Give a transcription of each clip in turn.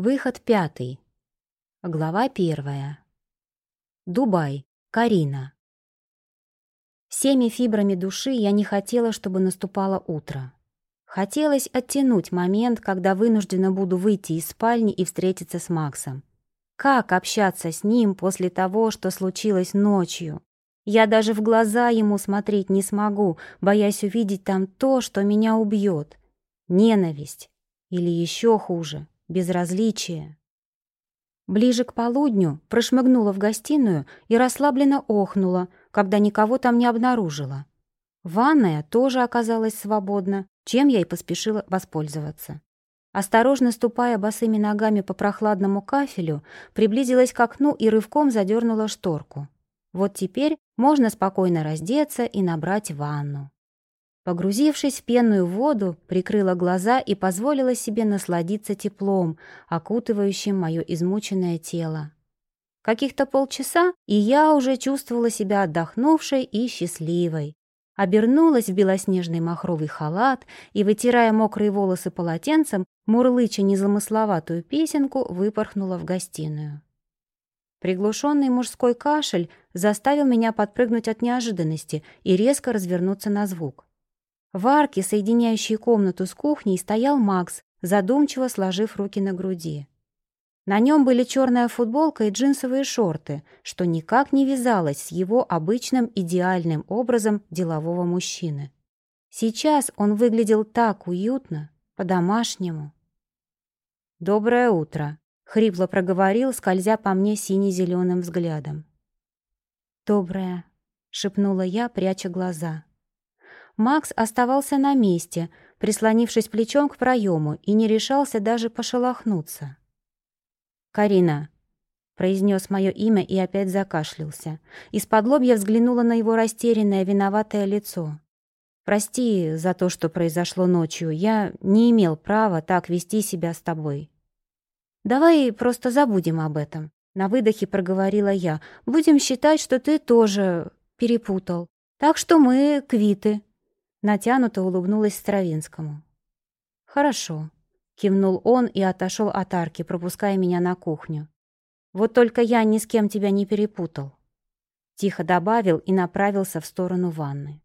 Выход пятый. Глава первая. Дубай. Карина. Всеми фибрами души я не хотела, чтобы наступало утро. Хотелось оттянуть момент, когда вынуждена буду выйти из спальни и встретиться с Максом. Как общаться с ним после того, что случилось ночью? Я даже в глаза ему смотреть не смогу, боясь увидеть там то, что меня убьет. Ненависть. Или еще хуже, безразличие. Ближе к полудню прошмыгнула в гостиную и расслабленно охнула, когда никого там не обнаружила. Ванная тоже оказалась свободна, чем я и поспешила воспользоваться. Осторожно ступая босыми ногами по прохладному кафелю, приблизилась к окну и рывком задернула шторку. Вот теперь можно спокойно раздеться и набрать ванну. Погрузившись в пенную воду, прикрыла глаза и позволила себе насладиться теплом, окутывающим мое измученное тело. Каких-то полчаса, и я уже чувствовала себя отдохнувшей и счастливой. Обернулась в белоснежный махровый халат и, вытирая мокрые волосы полотенцем, мурлыча незамысловатую песенку, выпорхнула в гостиную. Приглушенный мужской кашель заставил меня подпрыгнуть от неожиданности и резко развернуться на звук. В арке, соединяющей комнату с кухней, стоял Макс, задумчиво сложив руки на груди. На нем были черная футболка и джинсовые шорты, что никак не вязалось с его обычным идеальным образом делового мужчины. Сейчас он выглядел так уютно, по-домашнему. «Доброе утро», — хрипло проговорил, скользя по мне сине-зеленым взглядом. «Доброе», — шепнула я, пряча глаза. Макс оставался на месте, прислонившись плечом к проему, и не решался даже пошелохнуться. «Карина», — произнес мое имя и опять закашлялся. Из-под лобья взглянула на его растерянное, виноватое лицо. «Прости за то, что произошло ночью. Я не имел права так вести себя с тобой». «Давай просто забудем об этом», — на выдохе проговорила я. «Будем считать, что ты тоже перепутал. Так что мы квиты». Натянуто улыбнулась Стравинскому. «Хорошо», — кивнул он и отошел от арки, пропуская меня на кухню. «Вот только я ни с кем тебя не перепутал», — тихо добавил и направился в сторону ванны.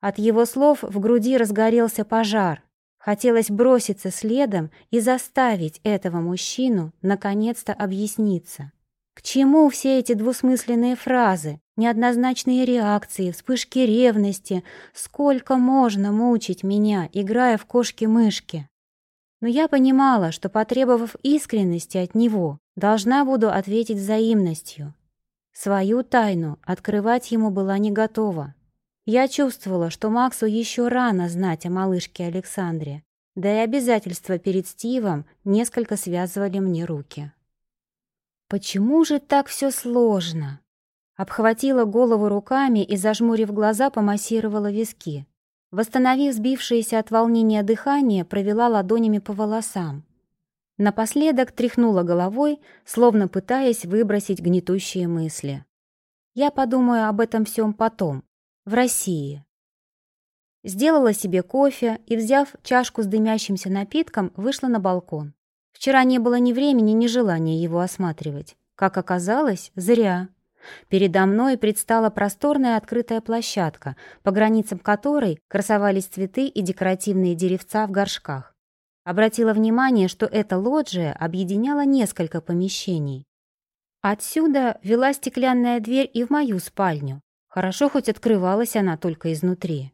От его слов в груди разгорелся пожар. Хотелось броситься следом и заставить этого мужчину наконец-то объясниться. К чему все эти двусмысленные фразы, неоднозначные реакции, вспышки ревности? Сколько можно мучить меня, играя в кошки-мышки? Но я понимала, что, потребовав искренности от него, должна буду ответить взаимностью. Свою тайну открывать ему была не готова. Я чувствовала, что Максу еще рано знать о малышке Александре, да и обязательства перед Стивом несколько связывали мне руки. Почему же так все сложно? Обхватила голову руками и, зажмурив глаза, помассировала виски. Восстановив сбившееся от волнения дыхание, провела ладонями по волосам. Напоследок тряхнула головой, словно пытаясь выбросить гнетущие мысли. Я подумаю об этом всем потом, в России. Сделала себе кофе и, взяв чашку с дымящимся напитком, вышла на балкон. Вчера не было ни времени, ни желания его осматривать. Как оказалось, зря. Передо мной предстала просторная открытая площадка, по границам которой красовались цветы и декоративные деревца в горшках. Обратила внимание, что эта лоджия объединяла несколько помещений. Отсюда вела стеклянная дверь и в мою спальню. Хорошо, хоть открывалась она только изнутри.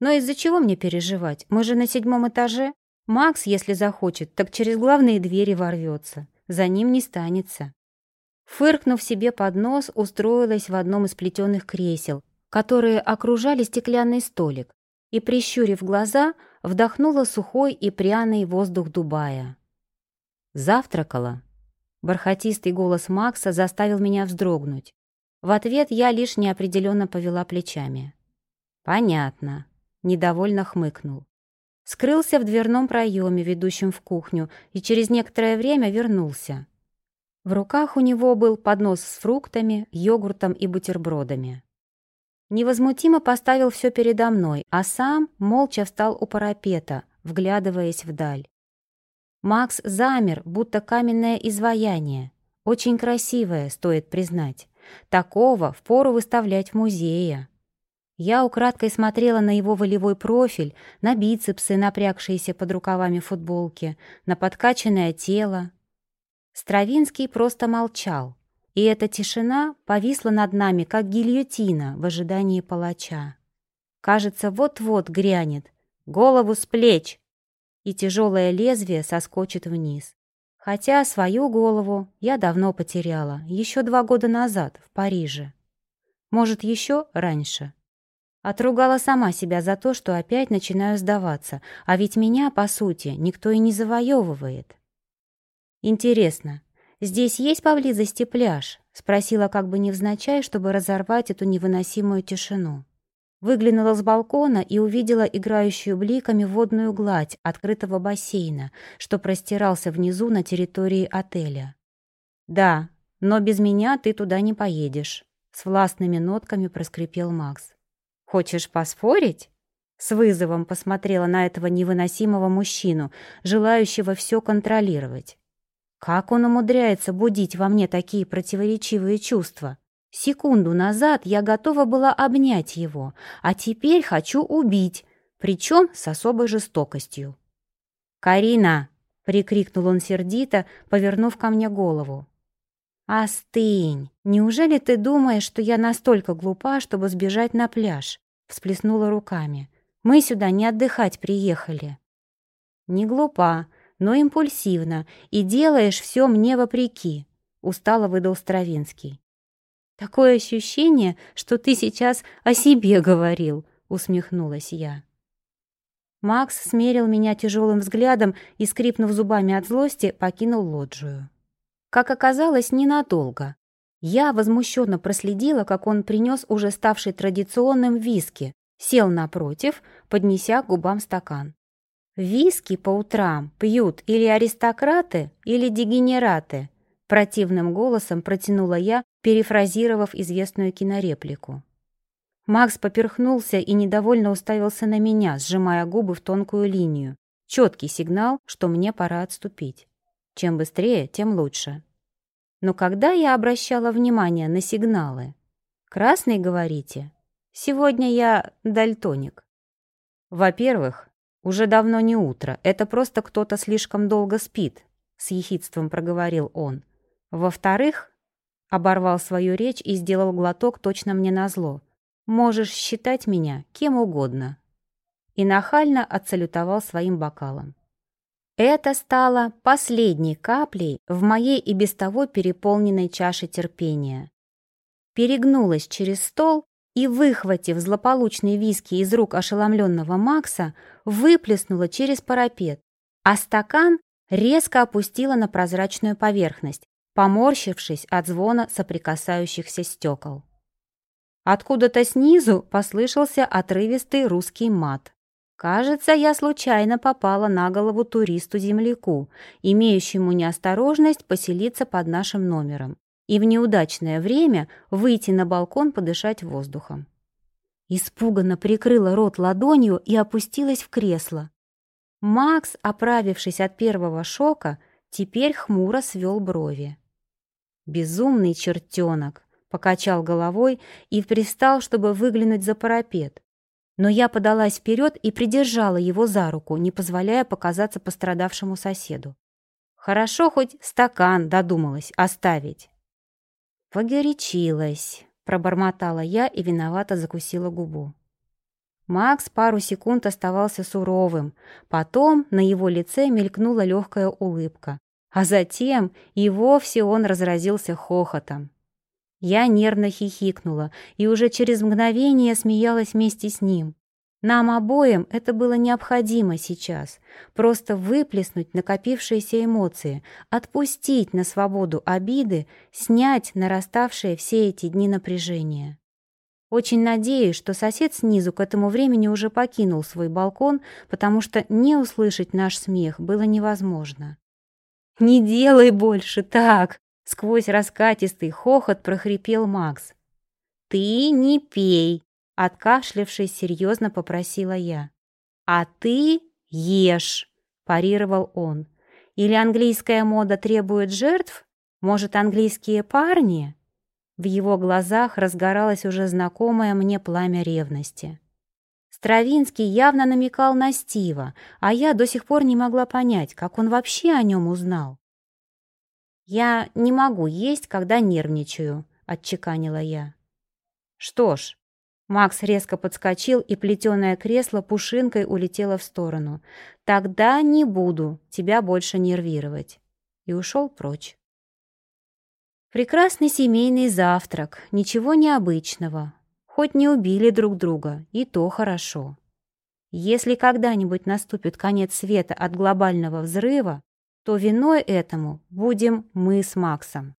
Но из-за чего мне переживать? Мы же на седьмом этаже. Макс, если захочет, так через главные двери ворвется. За ним не станется. Фыркнув себе под нос, устроилась в одном из плетеных кресел, которые окружали стеклянный столик, и, прищурив глаза, вдохнула сухой и пряный воздух Дубая. Завтракала. Бархатистый голос Макса заставил меня вздрогнуть. В ответ я лишь неопределенно повела плечами. «Понятно», — недовольно хмыкнул скрылся в дверном проеме, ведущем в кухню, и через некоторое время вернулся. В руках у него был поднос с фруктами, йогуртом и бутербродами. Невозмутимо поставил все передо мной, а сам молча встал у парапета, вглядываясь вдаль. Макс замер, будто каменное изваяние. Очень красивое, стоит признать. Такого впору выставлять в музее. Я украдкой смотрела на его волевой профиль, на бицепсы, напрягшиеся под рукавами футболки, на подкачанное тело. Стравинский просто молчал, и эта тишина повисла над нами, как гильотина в ожидании палача. Кажется, вот-вот грянет. Голову с плеч! И тяжелое лезвие соскочит вниз. Хотя свою голову я давно потеряла, еще два года назад, в Париже. Может, еще раньше. Отругала сама себя за то, что опять начинаю сдаваться, а ведь меня, по сути, никто и не завоевывает. «Интересно, здесь есть поблизости пляж?» — спросила как бы невзначай, чтобы разорвать эту невыносимую тишину. Выглянула с балкона и увидела играющую бликами водную гладь открытого бассейна, что простирался внизу на территории отеля. «Да, но без меня ты туда не поедешь», — с властными нотками проскрипел Макс. «Хочешь поспорить?» С вызовом посмотрела на этого невыносимого мужчину, желающего все контролировать. Как он умудряется будить во мне такие противоречивые чувства? Секунду назад я готова была обнять его, а теперь хочу убить, причем с особой жестокостью. «Карина!» — прикрикнул он сердито, повернув ко мне голову. «Остынь! Неужели ты думаешь, что я настолько глупа, чтобы сбежать на пляж? Всплеснула руками. «Мы сюда не отдыхать приехали». «Не глупа, но импульсивно, и делаешь все мне вопреки», — устало выдал Стравинский. «Такое ощущение, что ты сейчас о себе говорил», — усмехнулась я. Макс смерил меня тяжелым взглядом и, скрипнув зубами от злости, покинул лоджию. Как оказалось, ненадолго. Я возмущенно проследила, как он принес уже ставший традиционным виски, сел напротив, поднеся к губам стакан. «Виски по утрам пьют или аристократы, или дегенераты», противным голосом протянула я, перефразировав известную кинореплику. Макс поперхнулся и недовольно уставился на меня, сжимая губы в тонкую линию. Четкий сигнал, что мне пора отступить. Чем быстрее, тем лучше. Но когда я обращала внимание на сигналы? Красный, говорите? Сегодня я дальтоник. Во-первых, уже давно не утро, это просто кто-то слишком долго спит, с ехидством проговорил он. Во-вторых, оборвал свою речь и сделал глоток точно мне назло. Можешь считать меня кем угодно. И нахально отсалютовал своим бокалом. Это стало последней каплей в моей и без того переполненной чаше терпения. Перегнулась через стол и, выхватив злополучный виски из рук ошеломленного Макса, выплеснула через парапет, а стакан резко опустила на прозрачную поверхность, поморщившись от звона соприкасающихся стекол. Откуда-то снизу послышался отрывистый русский мат. Кажется, я случайно попала на голову туристу-земляку, имеющему неосторожность поселиться под нашим номером и в неудачное время выйти на балкон подышать воздухом. Испуганно прикрыла рот ладонью и опустилась в кресло. Макс, оправившись от первого шока, теперь хмуро свел брови. «Безумный чертенок!» — покачал головой и пристал, чтобы выглянуть за парапет но я подалась вперед и придержала его за руку, не позволяя показаться пострадавшему соседу. Хорошо хоть стакан додумалась оставить. «Погорячилась», — пробормотала я и виновато закусила губу. Макс пару секунд оставался суровым, потом на его лице мелькнула легкая улыбка, а затем и вовсе он разразился хохотом. Я нервно хихикнула и уже через мгновение смеялась вместе с ним. Нам обоим это было необходимо сейчас. Просто выплеснуть накопившиеся эмоции, отпустить на свободу обиды, снять нараставшие все эти дни напряжения. Очень надеюсь, что сосед снизу к этому времени уже покинул свой балкон, потому что не услышать наш смех было невозможно. «Не делай больше так!» Сквозь раскатистый хохот прохрипел Макс. «Ты не пей!» — откашлявшись, серьезно попросила я. «А ты ешь!» — парировал он. Или английская мода требует жертв? Может, английские парни?» В его глазах разгоралось уже знакомое мне пламя ревности. Стравинский явно намекал на Стива, а я до сих пор не могла понять, как он вообще о нем узнал. «Я не могу есть, когда нервничаю», — отчеканила я. «Что ж», Макс резко подскочил, и плетеное кресло пушинкой улетело в сторону. «Тогда не буду тебя больше нервировать». И ушел прочь. Прекрасный семейный завтрак, ничего необычного. Хоть не убили друг друга, и то хорошо. Если когда-нибудь наступит конец света от глобального взрыва, то виной этому будем мы с Максом.